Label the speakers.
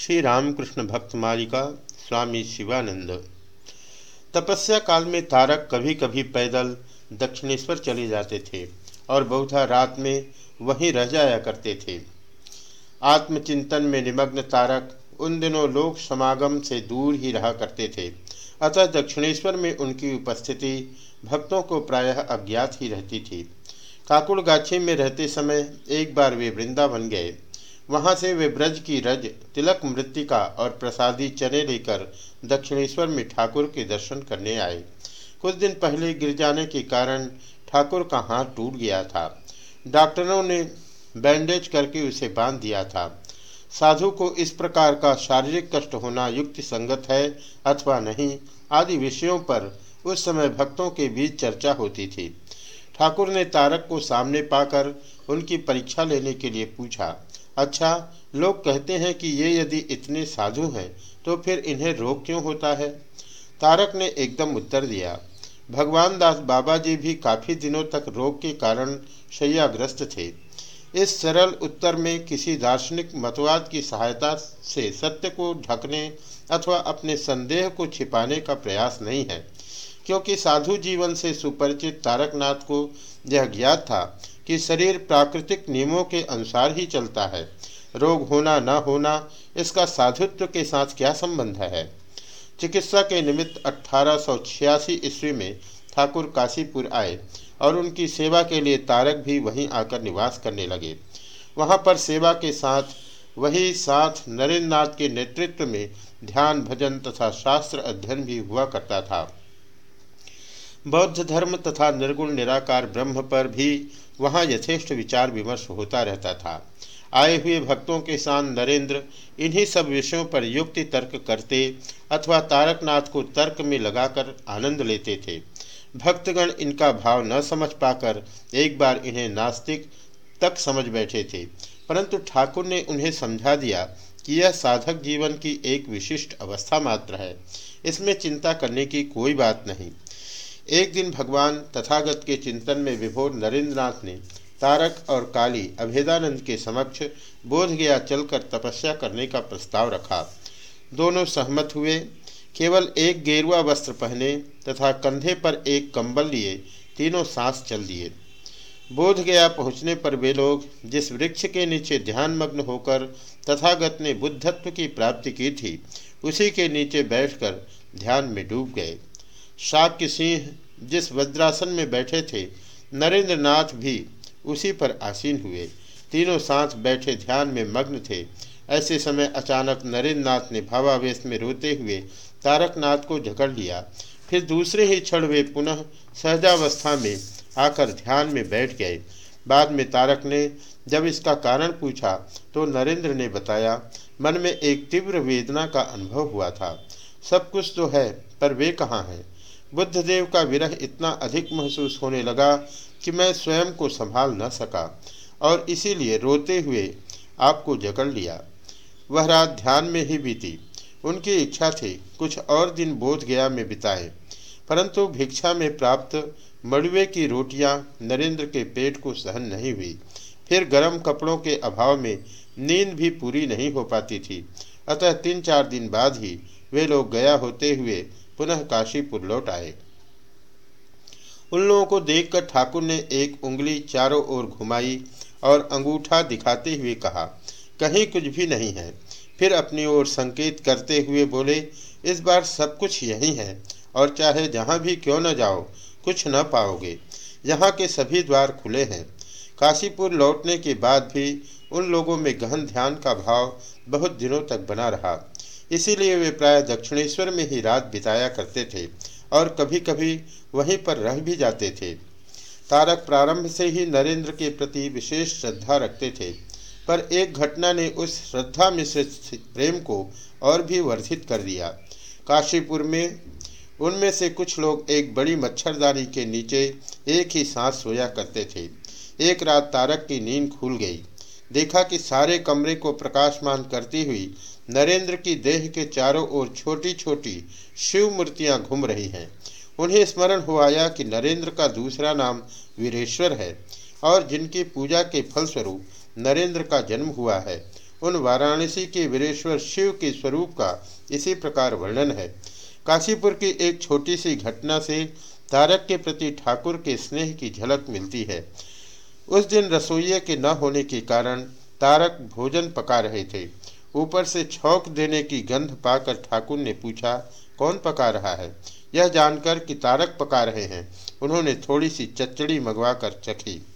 Speaker 1: श्री रामकृष्ण भक्त मालिका स्वामी शिवानंद। तपस्या काल में तारक कभी कभी पैदल दक्षिणेश्वर चले जाते थे और बहुधा रात में वहीं रह जाया करते थे। आत्मचिंतन में निमग्न तारक उन दिनों लोक समागम से दूर ही रहा करते थे, अतः दक्षिणेश्वर में उनकी उपस्थिति भक्तों को प्रायः अज्ञात ही रहती थी। काकुड़गाछी में रहते समय एक बार वे वृंदावन गए। वहाँ से वे ब्रज की रज, तिलक मृतिका और प्रसादी चने लेकर दक्षिणेश्वर में ठाकुर के दर्शन करने आए। कुछ दिन पहले गिर जाने के कारण ठाकुर का हाथ टूट गया था। डॉक्टरों ने बैंडेज करके उसे बाँध दिया था। साधु को इस प्रकार का शारीरिक कष्ट होना युक्ति संगत है अथवा नहीं, आदि विषयों पर उस समय भक्तों के बीच चर्चा होती थी। ठाकुर ने तारक को सामने पाकर उनकी परीक्षा लेने के लिए पूछा अच्छा लोग कहते हैं कि ये यदि इतने साधु हैं तो फिर इन्हें रोग क्यों होता है? तारक ने एकदम उत्तर दिया, भगवान दास बाबा जी भी काफ़ी दिनों तक रोग के कारण शैयाग्रस्त थे। इस सरल उत्तर में किसी दार्शनिक मतवाद की सहायता से सत्य को ढकने अथवा अपने संदेह को छिपाने का प्रयास नहीं है, क्योंकि साधु जीवन से सुपरिचित तारकनाथ को यह ज्ञात था कि शरीर प्राकृतिक नियमों के अनुसार ही चलता है। रोग होना, न होना, इसका साधुत्व के साथ क्या संबंध है? चिकित्सा के निमित्त अठारह सौ छियासी ईस्वी में ठाकुर काशीपुर आए और उनकी सेवा के लिए तारक भी वहीं आकर निवास करने लगे। वहाँ पर सेवा के साथ, वही साथ नरेंद्र नाथ के नेतृत्व में ध्यान, भजन तथा शास्त्र अध्ययन भी हुआ करता था। बौद्ध धर्म तथा निर्गुण निराकार ब्रह्म पर भी वहाँ यथेष्ट विचार विमर्श होता रहता था। आए हुए भक्तों के साथ नरेंद्र इन्हीं सब विषयों पर युक्ति तर्क करते अथवा तारकनाथ को तर्क में लगाकर आनंद लेते थे। भक्तगण इनका भाव न समझ पाकर एक बार इन्हें नास्तिक तक समझ बैठे थे, परंतु ठाकुर ने उन्हें समझा दिया कि यह साधक जीवन की एक विशिष्ट अवस्था मात्र है। इसमें चिंता करने की कोई बात नहीं। एक दिन भगवान तथागत के चिंतन में विभोर नरेंद्रनाथ ने तारक और काली अभेदानंद के समक्ष बोध गया चलकर तपस्या करने का प्रस्ताव रखा। दोनों सहमत हुए। केवल एक गेरुआ वस्त्र पहने तथा कंधे पर एक कंबल लिए तीनों सांस चल दिए। बोध गया पहुँचने पर वे लोग जिस वृक्ष के नीचे ध्यानमग्न होकर तथागत ने बुद्धत्व की प्राप्ति की थी, उसी के नीचे बैठकर ध्यान में डूब गए। शाक्य सिंह जिस वज्रासन में बैठे थे नरेंद्र नाथ भी उसी पर आसीन हुए। तीनों साथ बैठे ध्यान में मग्न थे। ऐसे समय अचानक नरेंद्र नाथ ने भावावेश में रोते हुए तारकनाथ को झकड़ लिया। फिर दूसरे ही क्षण वे पुनः सहजावस्था में आकर ध्यान में बैठ गए। बाद में तारक ने जब इसका कारण पूछा तो नरेंद्र ने बताया, मन में एक तीव्र वेदना का अनुभव हुआ था। सब कुछ तो है, पर वे कहाँ हैं? बुद्धदेव का विरह इतना अधिक महसूस होने लगा कि मैं स्वयं को संभाल न सका और इसीलिए रोते हुए आपको जकड़ लिया। वह रात ध्यान में ही बीती। उनकी इच्छा थी कुछ और दिन बोध गया में बिताए, परंतु भिक्षा में प्राप्त मड़ुए की रोटियाँ नरेंद्र के पेट को सहन नहीं हुई। फिर गर्म कपड़ों के अभाव में नींद भी पूरी नहीं हो पाती थी। अतः तीन चार दिन बाद ही वे लोग गया होते हुए पुनः काशीपुर लौट आए। उन लोगों को देखकर ठाकुर ने एक उंगली चारों ओर घुमाई और अंगूठा दिखाते हुए कहा, कहीं कुछ भी नहीं है। फिर अपनी ओर संकेत करते हुए बोले, इस बार सब कुछ यही है और चाहे जहाँ भी क्यों न जाओ, कुछ न पाओगे। यहाँ के सभी द्वार खुले हैं। काशीपुर लौटने के बाद भी उन लोगों में गहन ध्यान का भाव बहुत दिनों तक बना रहा। इसीलिए वे प्राय दक्षिणेश्वर में ही रात बिताया करते थे और कभी कभी वहीं पर रह भी जाते थे। तारक प्रारंभ से ही नरेंद्र के प्रति विशेष श्रद्धा रखते थे, पर एक घटना ने उस श्रद्धा मिश्रित प्रेम को और भी वर्धित कर दिया। काशीपुर में, उनमें से कुछ लोग एक बड़ी मच्छरदानी के नीचे एक ही सांस सोया करते थे। एक रात तारक की नींद खुल गई। देखा कि सारे कमरे को प्रकाशमान करती हुई नरेंद्र की देह के चारों ओर छोटी छोटी शिव मूर्तियाँ घूम रही हैं। उन्हें स्मरण हो आया कि नरेंद्र का दूसरा नाम वीरेश्वर है और जिनकी पूजा के फलस्वरूप नरेंद्र का जन्म हुआ है। उन वाराणसी के वीरेश्वर शिव के स्वरूप का इसी प्रकार वर्णन है। काशीपुर की एक छोटी सी घटना से तारक के प्रति ठाकुर के स्नेह की झलक मिलती है। उस दिन रसोइये के न होने के कारण तारक भोजन पका रहे थे। ऊपर से छौक देने की गंध पाकर ठाकुर ने पूछा, कौन पका रहा है? यह जानकर कि तारक पका रहे हैं। उन्होंने थोड़ी सी चचड़ी मंगवा कर चखी।